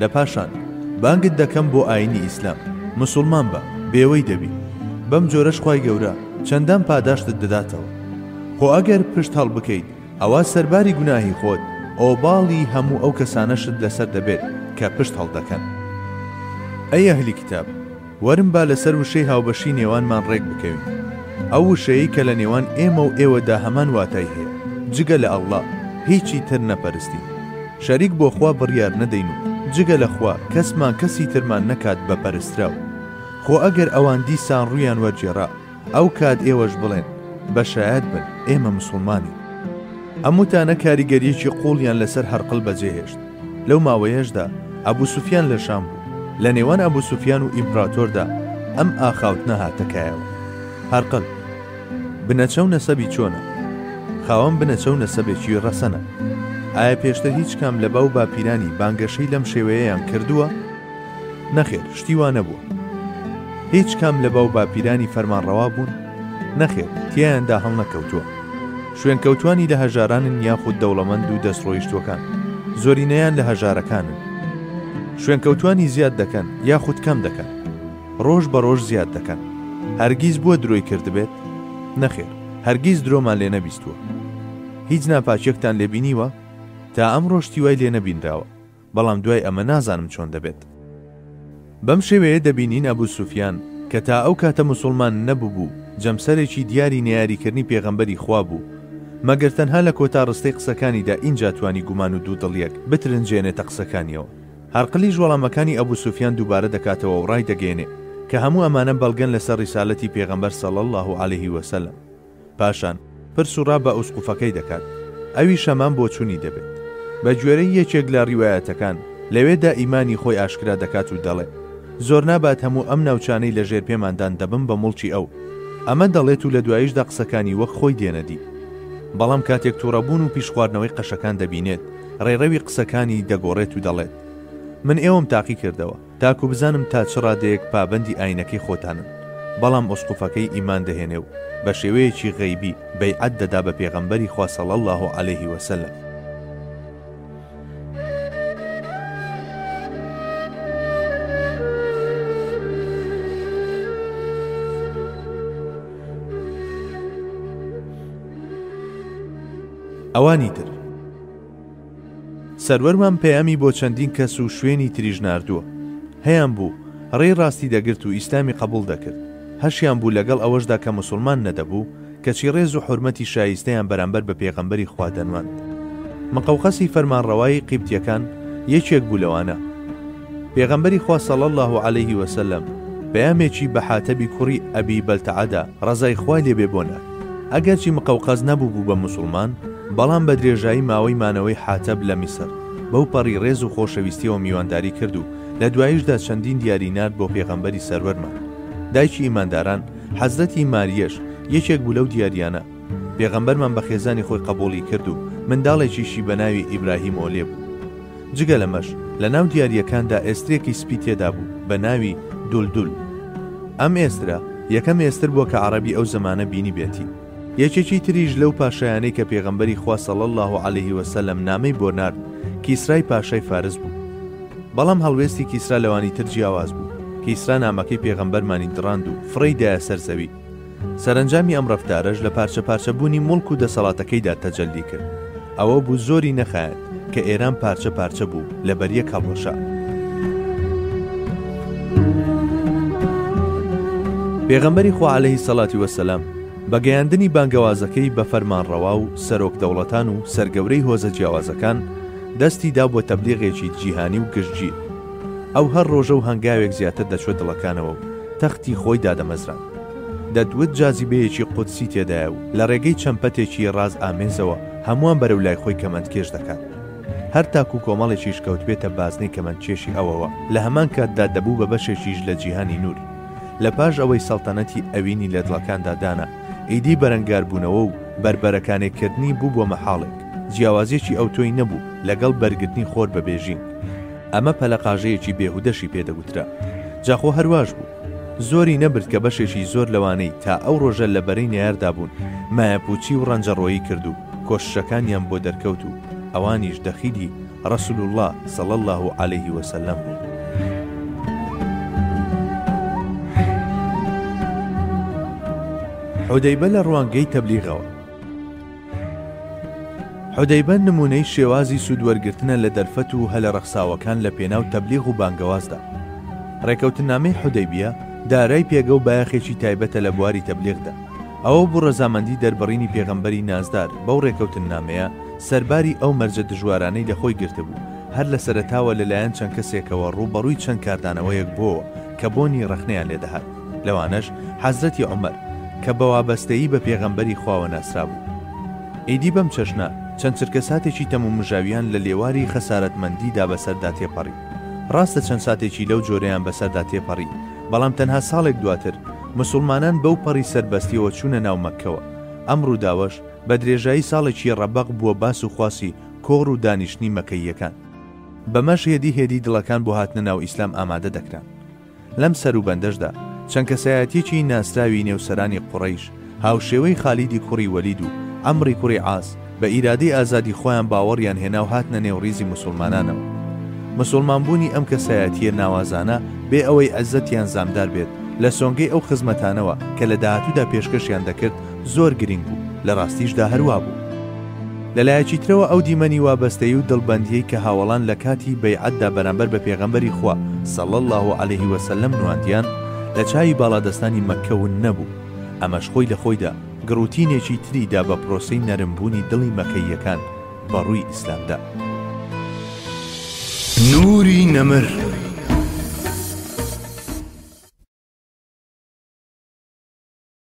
لە پاشان بانگت دەکەم بۆ ئاینی ئیسلام مسوڵمان بە بێوەی دەبی بەم جۆرەش خوای گەورە چەندان پاداشتت دەداتەوە خۆ ئەگەر پشت هەڵبکەیت ئەوا سەرباری گوناهی خۆت ئۆباڵی هەموو ئەو کەسانەشت لەسەر دەبێت کە پشت هەڵدەکەن ئەی ئەهلی کتاب وەرن با لەسەر وشەی هاوبەشی نێوانمان ڕێک بکەوین. ئەو وشەیەی کە لە نێوان ئێمە و ئێوەدا هەمان واتای هەیە، جگە لە اللە هیچی تر نەپەرستین. شەریک بۆ خوا بڕیار نەدەین و جگە لە خوا کەسمان کەسی ترمان نەکات بە پەرستراو. خۆ ئەگەر ئەوان دیسان ڕوویان وەرگێڕا، ئەو کات ئێوەش بڵێن بە شایەت بن ئێمە مسوڵمانین ئەم وتانە کاریگەریەکی قوڵیان لەسەر هەرقل بەجێهێشت لەو ماوەیەشدا ئەبو سوفیان لە شام بوو لە نێوان ئەبو سوفیان و ئیمپراتۆردا ئەم ئاخاوتنە هاتەکایەوە هەرقل بنەچە و نەسەبی چۆنە خاوەن بنەچە و نەسەبێکی ڕەسەنە ئایا پێشتر هیچ کام لە باو باپیرانی بانگەشەی لەم شێوەیەیان کردووە؟ نەخێر شتی وا نەبووە. هیچ کام لە باو باپیرانی فەرمانڕەوا بوون؟ نەخێر تیایاندا هەڵنەکەوتووە. شوێنکەوتوانی لە هەژارانن یاخود دەوڵەمەند و دەستڕۆیشتووەکان؟ زۆرینەیان لە هەژارەکانن. شوێنکەوتوانی زیاد دەکەن یاخود کەم دەکەن؟ ڕۆژ بە ڕۆژ زیاد دەکەن. هەرگیز بووە درۆی کردبێت؟ نەخێر هەرگیز درۆمان لێ نەبیستووە. هیچ ناپاکیەکتان لێ بینیوە؟ تا ئەمڕۆ شتی وای لێ نەبینراوە. بەڵام دوای ئەمە نازانم چۆن دەبێت. بەم شێوەیە دەبینین ئەبو سوفیان کە تا ئەو کاتە موسوڵمان نەببوو جەمسەرێکی دیاری نەیاریکردنی پێغەمبەری خوا بوو مەگەر تەنها لە کۆتا ڕستەی قسەکانیدا ئینجا توانی گومان و دوودڵیەک بترنجێنێتە قسەکانیەوە. هەرقلیش وەڵامەکانی ئەبو سوفیان دووبارە دەکاتەوە و ڕایدەگەیەنێ کە هەموو ئەمانە بەڵگەن لەسەر ڕیسالەتی پێغەمبەر صلی اللە علیه وسلم. پاشان پرس و ڕا بە ئوسقوفەکەی دەکات، ئەویش هەمان بۆچوونی دەبێت. بە گوێرەی یەکێک لە ڕیوایەتەکان، لەوێدا ئیمانی خۆی ئاشکرا دەکات و دەڵێ، زۆرنابات هەموو ئەم ناوچانەی لە ژێر پێماندان دەبم بە موڵکی ئەو. ئەمە دەڵێت و لە دواییشدا قسەکانی وەک خۆی دێنە دی. بەڵام کاتێک توڕەبوون و پیشخواردنەوەی قەشەکان دەبینێت، ڕێڕەوی قسەکانی دەگۆڕێت و دەڵێت، من ئێوەم تاقی کردەوە. تاکو بزانم تا چ ڕادەیەک پابەندی ئاینەکەی خۆتانن، بەڵام ئوسقوفەکەی ئیمان دەهێنێ و بە شێوەیەکی غەیبی بەیعەت دەدا بە پێغەمبەری خوا صلی اللە علیه و سلم. ئەوانی تر. سەروەرمان پەیامی بۆ چەندین کەس و شوێنی تریش ناردووە هەیان بوو ڕێی ڕاستی دەگرت و ئیسلامی قەبوڵ دەکرد هەشیان بوو لەگەڵ ئەوەشدا کە موسوڵمان نەدەبوو کەچی ڕێز و حورمەتی شایستەیان بەرامبەر بە پێغەمبەری خوا دەنواند مقەوقەسی فەرمانڕەوای قیبتیەکان یەکێک بوو لەوانە. پێغەمبەری خوا صلی اللە علیه وسلم پەیامێکی بە حاتەبی کوڕی ئەبی بەلتەعە دا ڕەزای خوای لێ بێ بۆ نارد، ئەگەرچی مقەوقەز نەبووبوو بە موسڵمان، بەڵام بە درێژایی ماوەی مانەوەی حاتەب لە میسر بەو پەڕی ڕێز و خۆشەویستیەوە میوانداری کرد و لە دواییشدا چەندین دیاری نارد بۆ پێغەمبەری سەروەرمان دایکی ئیمانداران حەزرەتی ماریەش یەکێک بوو لەو دیاریانە پێغەمبەرمان بە خێزانی خۆی قەبووڵی کرد و منداڵێکیشی بە ناوی ئیبراهیم و لێ بوو. جگە لەمەش لە ناو دیارییەکاندا ئێسترێکی سپی تێدا بوو بە ناوی، دولدول. ئەم ئێسترە یەکەم ئێستر بووە کە عەڕەبی ئەو زەمانە بینیبێتی. یەکێکی تریش لەو پاشایانەی کە پێغەمبەری خوا صلی اللە علیه و سلم نامەی بۆ نارد کیسرای پاشای فارس بوو. بەڵام هەڵوێستی کیسرا لەوانی تر جیاواز بوو. کیسرا نامەکەی پێغەمبەرمانی دڕاند و فڕێی دایە سەر زەوی. سەرەنجامی ئەم ڕەفتارەش لە پارچە پارچە بوونی موڵک و دەسەڵاتەکەیدا تەجەلی کرد. ئەوە بوو زۆری نەخایەند کە ئێران پارچە پارچە بوو لە بەریەک هەڵوەشا. پێغەمبەری خوا عەلەیهی سەڵاتی وەسەلام بە گەیاندنی بانگەوازەکەی بە فەرمانڕەوا و سەرۆک دەوڵەتان و سەرگەورەی هۆزە جیاوازەکان، دەستی دا بۆ تەبلیغێکی جیهانی و گشتگیر. ئەو هەر ڕۆژە و هەنگاوێک زیاتر دەچووە دڵەکانەوە و تەختی خۆی دادەمەزراند. دەتوت جازیبەیەکی قودسی تێدایە و لە ڕێگەی چەند پەتێکی ڕاز ئامێزەوە هەمووان بەرەو لای خۆی کەمەندکێش دەکات. هەر تاک و کۆمەڵێکیش کەوتبێتە بازنەی کەمەندکێشی ئەوەوە، لە هەمان کاتدا دەبوو بە بەشێکیش لە جیهانی نوور. لە پاش ئەوەی سەڵتەنەتی ئەوینی لە دڵەکاندا دانا، ئیدی بەرەنگاربوونەوە و بەربەرەکانێکردنی بووبووە مەحاڵێک. جیاوازییەکی ئەوتۆی نەبوو لەگەڵ بەرگرتنی خۆر بە بێژینگ. ئەمە پەلەقاژەیەکی بێهودەشی پێ دەگوترا. جا خۆ هەر واش بوو. زۆری نەبرد کە بەشێکی زۆر لەوانەی تا ئەو ڕۆژە لە بەرەی نەیاردا بوون، مایەپووچی و ڕەنجەڕۆیی کرد و کۆششەکانیان بۆ دەرکەوت و ئەوانیش دەخیلی ڕەسول اللە صلی اللە علیە وسلم بوون. حودەیبە لە ڕوانگەی تەبلیغەوە. حودەیبە نموونەی شێوازی سوود وەرگرتنە لە دەرفەت و هەلە ڕەخساوەکان لە پێناو تەبلیغ و بانگەوازدا. ڕێکەوتننامەی حودەیبیە دارای پێگە و بایەخێکی تایبەتە لە بواری تەبلیغدا. ئەوە بوو ڕەزامەندی دەربڕینی پێغەمبەری نازدار بەو ڕێکەوتننامەیە سەرباری ئەو مەرجە دژوارانەی لە خۆی گرتبوو هەر لە سەرەتاوە لە لایەن چەند کەسێکەوە ڕووبەڕووی چەند کاردانەوەیەک بۆوە کە بۆنی ڕەخنەیان لێ دەهات. لەوانەش حەزرەتی عومەر کە بە وابەستەیی بە پێغەمبەری خواوە ناسرابوو. ئیدی بەم چەشنە چەند چرکەساتێکی تەمومژاویان لە لێواری خەسارەتمەندیدا بەسەردا تێپەڕی. ڕاستە چەند ساتێکی لەو جۆرەیان بەسەردا تێپەڕی، بەڵام تەنها ساڵێک دواتر موسوڵمانان بەو پەڕی سەربەستیەوە چوونە ناو مەککەوە. ئەم ڕووداوەش بە درێژایی ساڵێکی ڕەبەق بووە باس و خواسی کۆڕ و دانیشتنی مەککەییەکان. بەمەش هێدی هێدی دڵەکان بۆ هاتنە ناو ئیسلام ئامادە دەکران. لەم سەروبەندەشدا چەند کەسایەتیەکی ناسراوی نێو سەرانی قوڕەیش هاوشێوەی خالیدی کوڕی وەلید و عەمری کوڕی عاس بە ئیرادەی ئازادی خۆیان باوەڕیان هێناو هاتنە نێو ڕیزی موسوڵمانانەوە. موسوڵمان بوونی ئەم کەسایەتیە ناوازانە بێ ئەوەی عزەتیان زامدار بێت لە سۆنگەی ئەو خزمەتانەوە کە لە داهاتوودا پێشکەشیان دەکرد، زۆر گرینگ بوو، لە ڕاستیشدا هەر وا بوو. لە لایەکی ترەوە ئەو دیمەنی وابەستەیی و دڵبەندییەی کە هاوەڵان لە کاتی بەیعەتدا بەرامبەر بە پێغەمبەری خوا صلی اللە علیه و سلم نواندیان لە چاوی باڵادەستانی مەککە ون نەبوو، ئەمەش خۆی لە خۆیدا گڕوتینێکی تری دا بە پرۆسەی نەرم بوونی دڵی مەککەییەکان بە ڕووی ئیسلامدا. نوری نەمر.